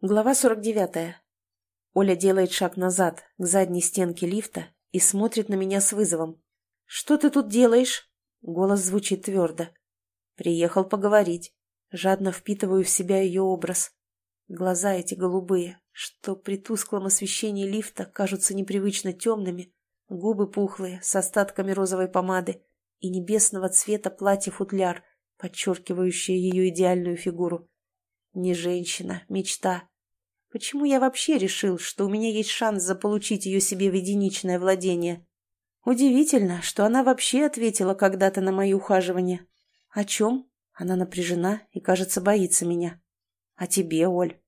Глава 49. Оля делает шаг назад, к задней стенке лифта, и смотрит на меня с вызовом. «Что ты тут делаешь?» Голос звучит твердо. «Приехал поговорить». Жадно впитываю в себя ее образ. Глаза эти голубые, что при тусклом освещении лифта кажутся непривычно темными, губы пухлые, с остатками розовой помады и небесного цвета платье-футляр, подчеркивающее ее идеальную фигуру. Не женщина, мечта. Почему я вообще решил, что у меня есть шанс заполучить ее себе в единичное владение? Удивительно, что она вообще ответила когда-то на мои ухаживания. О чем? Она напряжена и, кажется, боится меня. О тебе, Оль.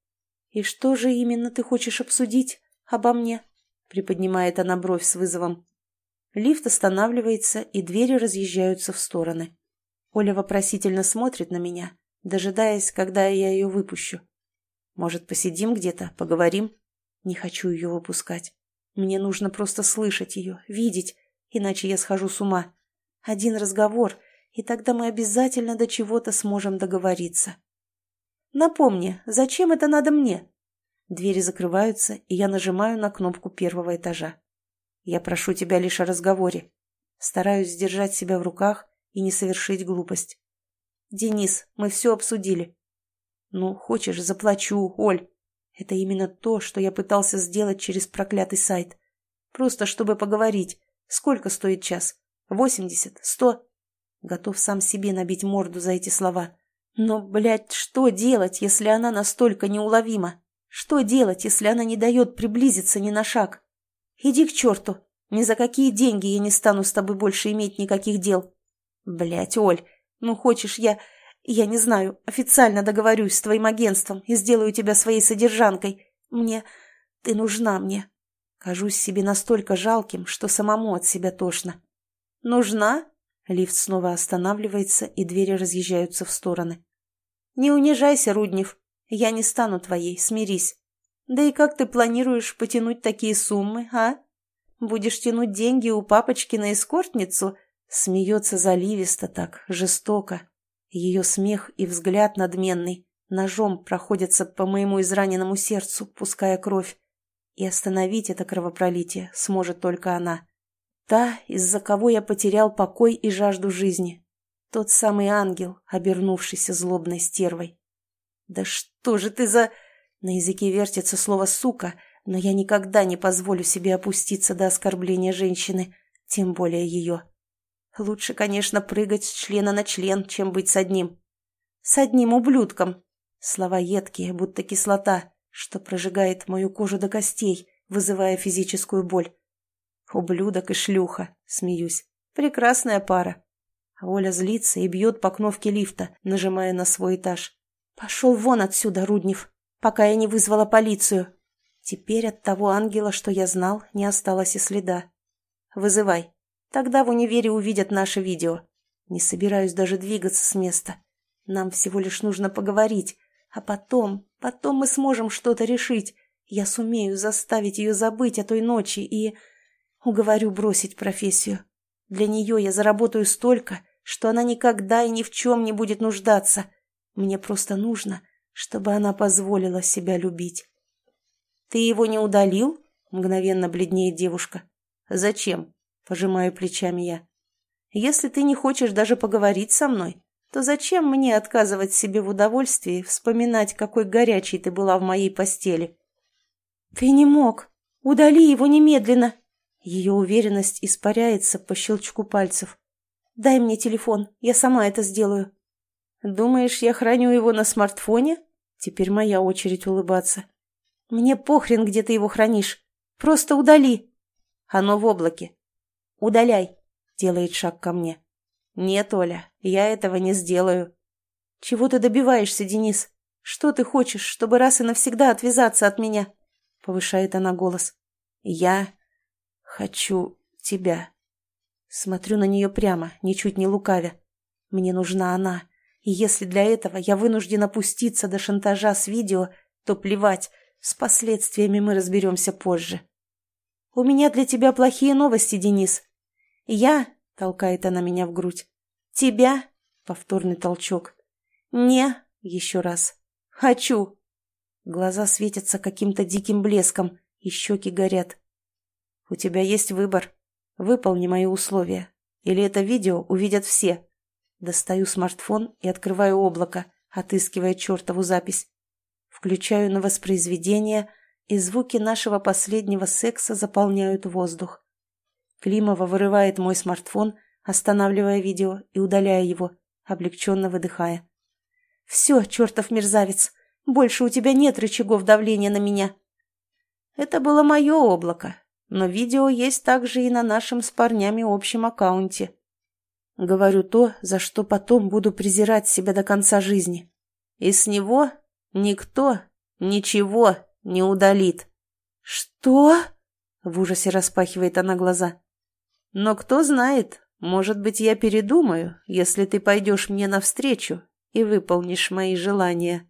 И что же именно ты хочешь обсудить обо мне? Приподнимает она бровь с вызовом. Лифт останавливается, и двери разъезжаются в стороны. Оля вопросительно смотрит на меня, дожидаясь, когда я ее выпущу. Может, посидим где-то, поговорим? Не хочу ее выпускать. Мне нужно просто слышать ее, видеть, иначе я схожу с ума. Один разговор, и тогда мы обязательно до чего-то сможем договориться. Напомни, зачем это надо мне? Двери закрываются, и я нажимаю на кнопку первого этажа. Я прошу тебя лишь о разговоре. Стараюсь сдержать себя в руках и не совершить глупость. «Денис, мы все обсудили». «Ну, хочешь, заплачу, Оль. Это именно то, что я пытался сделать через проклятый сайт. Просто чтобы поговорить. Сколько стоит час? Восемьдесят? Сто?» Готов сам себе набить морду за эти слова. Но, блядь, что делать, если она настолько неуловима? Что делать, если она не дает приблизиться ни на шаг? Иди к черту. Ни за какие деньги я не стану с тобой больше иметь никаких дел. Блядь, Оль, ну, хочешь, я... Я не знаю, официально договорюсь с твоим агентством и сделаю тебя своей содержанкой. Мне... Ты нужна мне. Кажусь себе настолько жалким, что самому от себя тошно. Нужна? Лифт снова останавливается, и двери разъезжаются в стороны. Не унижайся, Руднев. Я не стану твоей, смирись. Да и как ты планируешь потянуть такие суммы, а? Будешь тянуть деньги у папочки на эскортницу — Смеется заливисто так, жестоко. Ее смех и взгляд надменный ножом проходятся по моему израненному сердцу, пуская кровь. И остановить это кровопролитие сможет только она. Та, из-за кого я потерял покой и жажду жизни. Тот самый ангел, обернувшийся злобной стервой. «Да что же ты за...» На языке вертится слово «сука», но я никогда не позволю себе опуститься до оскорбления женщины, тем более ее. Лучше, конечно, прыгать с члена на член, чем быть с одним. С одним ублюдком. Слова едкие, будто кислота, что прожигает мою кожу до костей, вызывая физическую боль. Ублюдок и шлюха, смеюсь. Прекрасная пара. Оля злится и бьет по кнопке лифта, нажимая на свой этаж. «Пошел вон отсюда, Руднев, пока я не вызвала полицию». Теперь от того ангела, что я знал, не осталось и следа. «Вызывай». Тогда в универе увидят наше видео. Не собираюсь даже двигаться с места. Нам всего лишь нужно поговорить. А потом, потом мы сможем что-то решить. Я сумею заставить ее забыть о той ночи и... Уговорю бросить профессию. Для нее я заработаю столько, что она никогда и ни в чем не будет нуждаться. Мне просто нужно, чтобы она позволила себя любить. «Ты его не удалил?» — мгновенно бледнеет девушка. «Зачем?» Пожимаю плечами я. Если ты не хочешь даже поговорить со мной, то зачем мне отказывать себе в удовольствии вспоминать, какой горячей ты была в моей постели? Ты не мог. Удали его немедленно. Ее уверенность испаряется по щелчку пальцев. Дай мне телефон, я сама это сделаю. Думаешь, я храню его на смартфоне? Теперь моя очередь улыбаться. Мне похрен, где ты его хранишь. Просто удали. Оно в облаке. «Удаляй!» — делает шаг ко мне. «Нет, Оля, я этого не сделаю». «Чего ты добиваешься, Денис? Что ты хочешь, чтобы раз и навсегда отвязаться от меня?» — повышает она голос. «Я хочу тебя». Смотрю на нее прямо, ничуть не лукавя. Мне нужна она. И если для этого я вынужден опуститься до шантажа с видео, то плевать, с последствиями мы разберемся позже. «У меня для тебя плохие новости, Денис», «Я?» — толкает она меня в грудь. «Тебя?» — повторный толчок. «Не?» — еще раз. «Хочу!» Глаза светятся каким-то диким блеском, и щеки горят. «У тебя есть выбор. Выполни мои условия. Или это видео увидят все». Достаю смартфон и открываю облако, отыскивая чертову запись. Включаю на воспроизведение, и звуки нашего последнего секса заполняют воздух. Климова вырывает мой смартфон, останавливая видео и удаляя его, облегченно выдыхая. «Все, чертов мерзавец, больше у тебя нет рычагов давления на меня». Это было мое облако, но видео есть также и на нашем с парнями общем аккаунте. Говорю то, за что потом буду презирать себя до конца жизни. И с него никто ничего не удалит. «Что?» — в ужасе распахивает она глаза. «Но кто знает, может быть, я передумаю, если ты пойдешь мне навстречу и выполнишь мои желания».